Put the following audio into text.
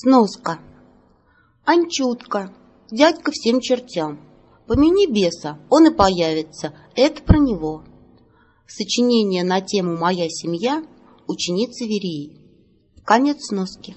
Сноска. Анчутка, дядька всем чертям. Помяни беса, он и появится. Это про него. Сочинение на тему «Моя семья» ученицы Верии. Конец сноски.